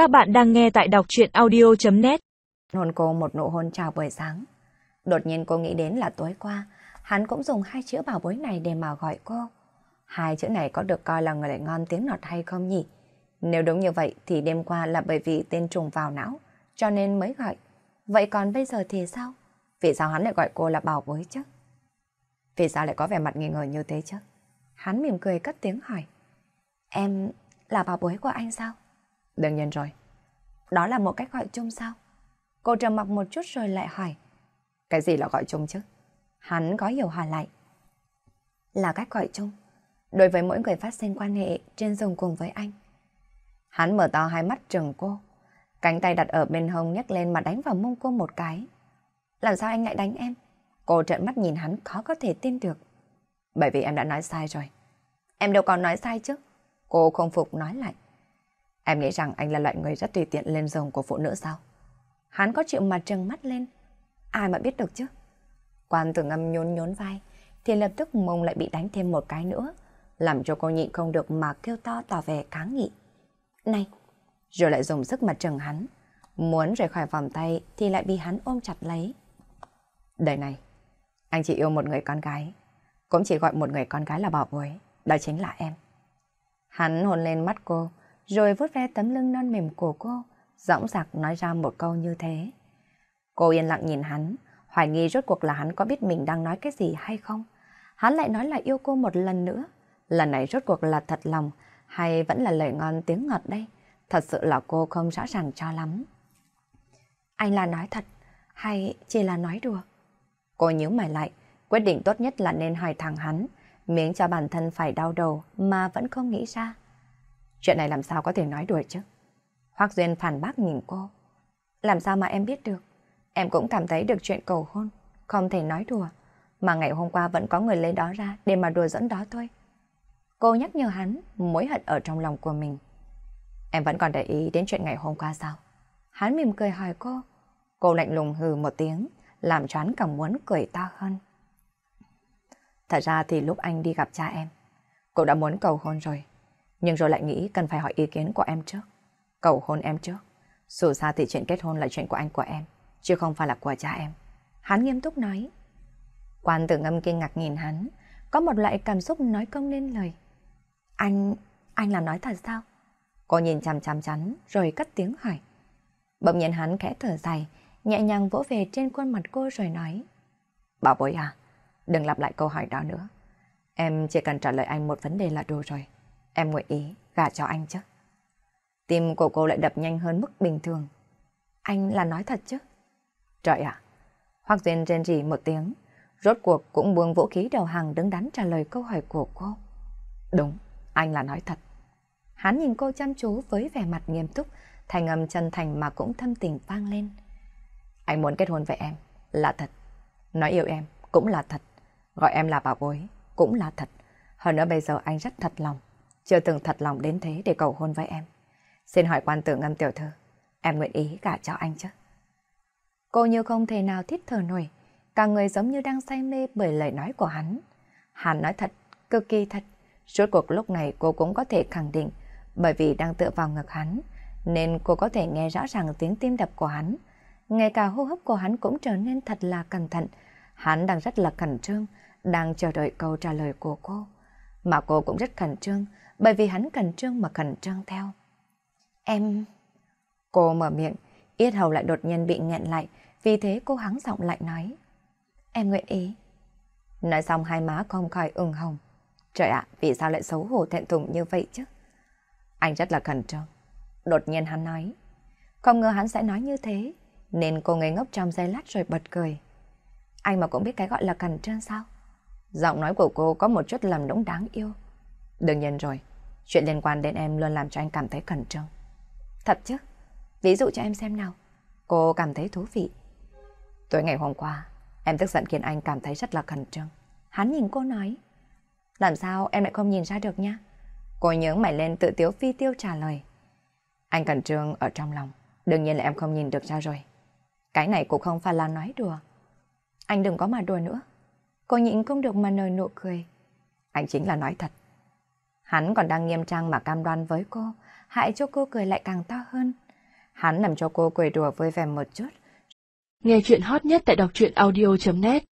Các bạn đang nghe tại đọc chuyện audio.net Hôn cô một nụ hôn chào buổi sáng. Đột nhiên cô nghĩ đến là tối qua, hắn cũng dùng hai chữ bảo bối này để mà gọi cô. Hai chữ này có được coi là người lại ngon tiếng nọt hay không nhỉ? Nếu đúng như vậy thì đêm qua là bởi vì tên trùng vào não, cho nên mới gọi. Vậy còn bây giờ thì sao? Vì sao hắn lại gọi cô là bảo bối chứ? Vì sao lại có vẻ mặt nghi ngờ như thế chứ? Hắn mỉm cười cất tiếng hỏi. Em là bảo bối của anh sao? Đương nhiên rồi. Đó là một cách gọi chung sao? Cô trầm mặc một chút rồi lại hỏi. Cái gì là gọi chung chứ? Hắn có hiểu hỏi lại. Là cách gọi chung. Đối với mỗi người phát sinh quan hệ trên giường cùng với anh. Hắn mở to hai mắt trừng cô. Cánh tay đặt ở bên hông nhấc lên mà đánh vào mông cô một cái. Làm sao anh lại đánh em? Cô trợn mắt nhìn hắn khó có thể tin được. Bởi vì em đã nói sai rồi. Em đâu còn nói sai chứ. Cô không phục nói lại. Em nghĩ rằng anh là loại người rất tùy tiện lên giường của phụ nữ sao? Hắn có chịu mà trừng mắt lên. Ai mà biết được chứ? Quan tử ngâm nhốn nhốn vai, thì lập tức mông lại bị đánh thêm một cái nữa, làm cho cô nhịn không được mà kêu to tỏ vẻ kháng nghị. Này! Rồi lại dùng sức mà trừng hắn. Muốn rời khỏi vòng tay thì lại bị hắn ôm chặt lấy. Đời này, anh chỉ yêu một người con gái, cũng chỉ gọi một người con gái là bảo bối, đó chính là em. Hắn hôn lên mắt cô, rồi vuốt ve tấm lưng non mềm của cô, dõng dạc nói ra một câu như thế. Cô yên lặng nhìn hắn, hoài nghi rốt cuộc là hắn có biết mình đang nói cái gì hay không. Hắn lại nói là yêu cô một lần nữa. Lần này rốt cuộc là thật lòng hay vẫn là lời ngon tiếng ngọt đây? Thật sự là cô không rõ ràng cho lắm. Anh là nói thật hay chỉ là nói đùa? Cô nhíu mày lại, quyết định tốt nhất là nên hỏi thẳng hắn, miếng cho bản thân phải đau đầu mà vẫn không nghĩ ra. Chuyện này làm sao có thể nói đùa chứ? Hoác Duyên phản bác nhìn cô. Làm sao mà em biết được? Em cũng cảm thấy được chuyện cầu hôn, không thể nói đùa. Mà ngày hôm qua vẫn có người lấy đó ra để mà đùa dẫn đó thôi. Cô nhắc nhở hắn mối hận ở trong lòng của mình. Em vẫn còn để ý đến chuyện ngày hôm qua sao? Hắn mỉm cười hỏi cô. Cô lạnh lùng hừ một tiếng, làm cho hắn càng muốn cười to hơn. Thật ra thì lúc anh đi gặp cha em, cô đã muốn cầu hôn rồi. Nhưng rồi lại nghĩ cần phải hỏi ý kiến của em trước. Cầu hôn em trước. Dù sao thì chuyện kết hôn là chuyện của anh của em, chứ không phải là của cha em. Hắn nghiêm túc nói. Quan tử ngâm kinh ngạc nhìn hắn, có một loại cảm xúc nói không nên lời. Anh, anh là nói thật sao? Cô nhìn chằm chằm chắn rồi cất tiếng hỏi. Bỗng nhiên hắn khẽ thở dài, nhẹ nhàng vỗ về trên khuôn mặt cô rồi nói. Bảo bối à, đừng lặp lại câu hỏi đó nữa. Em chỉ cần trả lời anh một vấn đề là đủ rồi. Em nguyện ý gả cho anh chứ. Tim của cô lại đập nhanh hơn mức bình thường. Anh là nói thật chứ? Trời ạ! À. Hoác Duyên rên rỉ một tiếng, rốt cuộc cũng buông vũ khí đầu hàng đứng đắn trả lời câu hỏi của cô. Đúng, anh là nói thật. Hắn nhìn cô chăm chú với vẻ mặt nghiêm túc, thành âm chân thành mà cũng thâm tình vang lên. Anh muốn kết hôn với em, là thật. Nói yêu em, cũng là thật. Gọi em là bảo bối, cũng là thật. Hơn nữa bây giờ anh rất thật lòng. Chưa từng thật lòng đến thế để cầu hôn với em. Xin hỏi quan tử ngâm tiểu thư, em nguyện ý cả cho anh chứ? Cô như không thể nào thiết thở nổi, cả người giống như đang say mê bởi lời nói của hắn. Hắn nói thật, cực kỳ thật. Suốt cuộc lúc này cô cũng có thể khẳng định, bởi vì đang tựa vào ngực hắn, nên cô có thể nghe rõ ràng tiếng tim đập của hắn. Ngay cả hô hấp của hắn cũng trở nên thật là cẩn thận. Hắn đang rất là khẩn trương, đang chờ đợi câu trả lời của cô. Mà cô cũng rất khẩn trương, bởi vì hắn cẩn trương mà cẩn trương theo. Em... Cô mở miệng, yết hầu lại đột nhiên bị nghẹn lại, vì thế cô hắng giọng lại nói. Em nguyện ý. Nói xong hai má không khỏi ửng hồng. Trời ạ, vì sao lại xấu hổ thẹn thùng như vậy chứ? Anh rất là cẩn trương. Đột nhiên hắn nói. Không ngờ hắn sẽ nói như thế, nên cô ngây ngốc trong giây lát rồi bật cười. Anh mà cũng biết cái gọi là cẩn trương sao? Giọng nói của cô có một chút làm đống đáng yêu. Đương nhiên rồi, chuyện liên quan đến em luôn làm cho anh cảm thấy khẩn trương. Thật chứ? Ví dụ cho em xem nào. Cô cảm thấy thú vị. Tối ngày hôm qua, em tức giận khiến anh cảm thấy rất là khẩn trương. Hắn nhìn cô nói. Làm sao em lại không nhìn ra được nha? Cô nhớ mày lên tự tiếu phi tiêu trả lời. Anh khẩn trương ở trong lòng. Đương nhiên là em không nhìn được ra rồi. Cái này cũng không phải là nói đùa. Anh đừng có mà đùa nữa. Cô nhịn không được mà nở nụ cười. Anh chính là nói thật. Hắn còn đang nghiêm trang mà cam đoan với cô, hại cho cô cười lại càng to hơn. Hắn làm cho cô cười đùa vui vẻ một chút. Nghe chuyện hot nhất tại đọc truyện audio.net